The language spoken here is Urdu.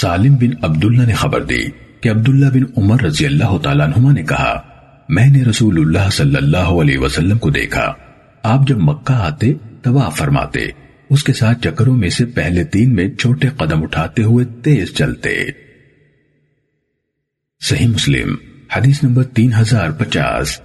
سالم بن عبداللہ نے خبر دی کہ عبداللہ بن عمر رضی اللہ تعالیٰ عنہما نے کہا، میں نے رسول اللہ صلی اللہ علیہ وسلم کو دیکھا۔ آپ جب مکہ آتے طواف فرماتے۔ اس کے ساتھ چکروں میں سے پہلے تین میں چھوٹے قدم اٹھاتے ہوئے تیز چلتے۔ صحیح مسلم، حدیث نمبر تین ہزار پچاس۔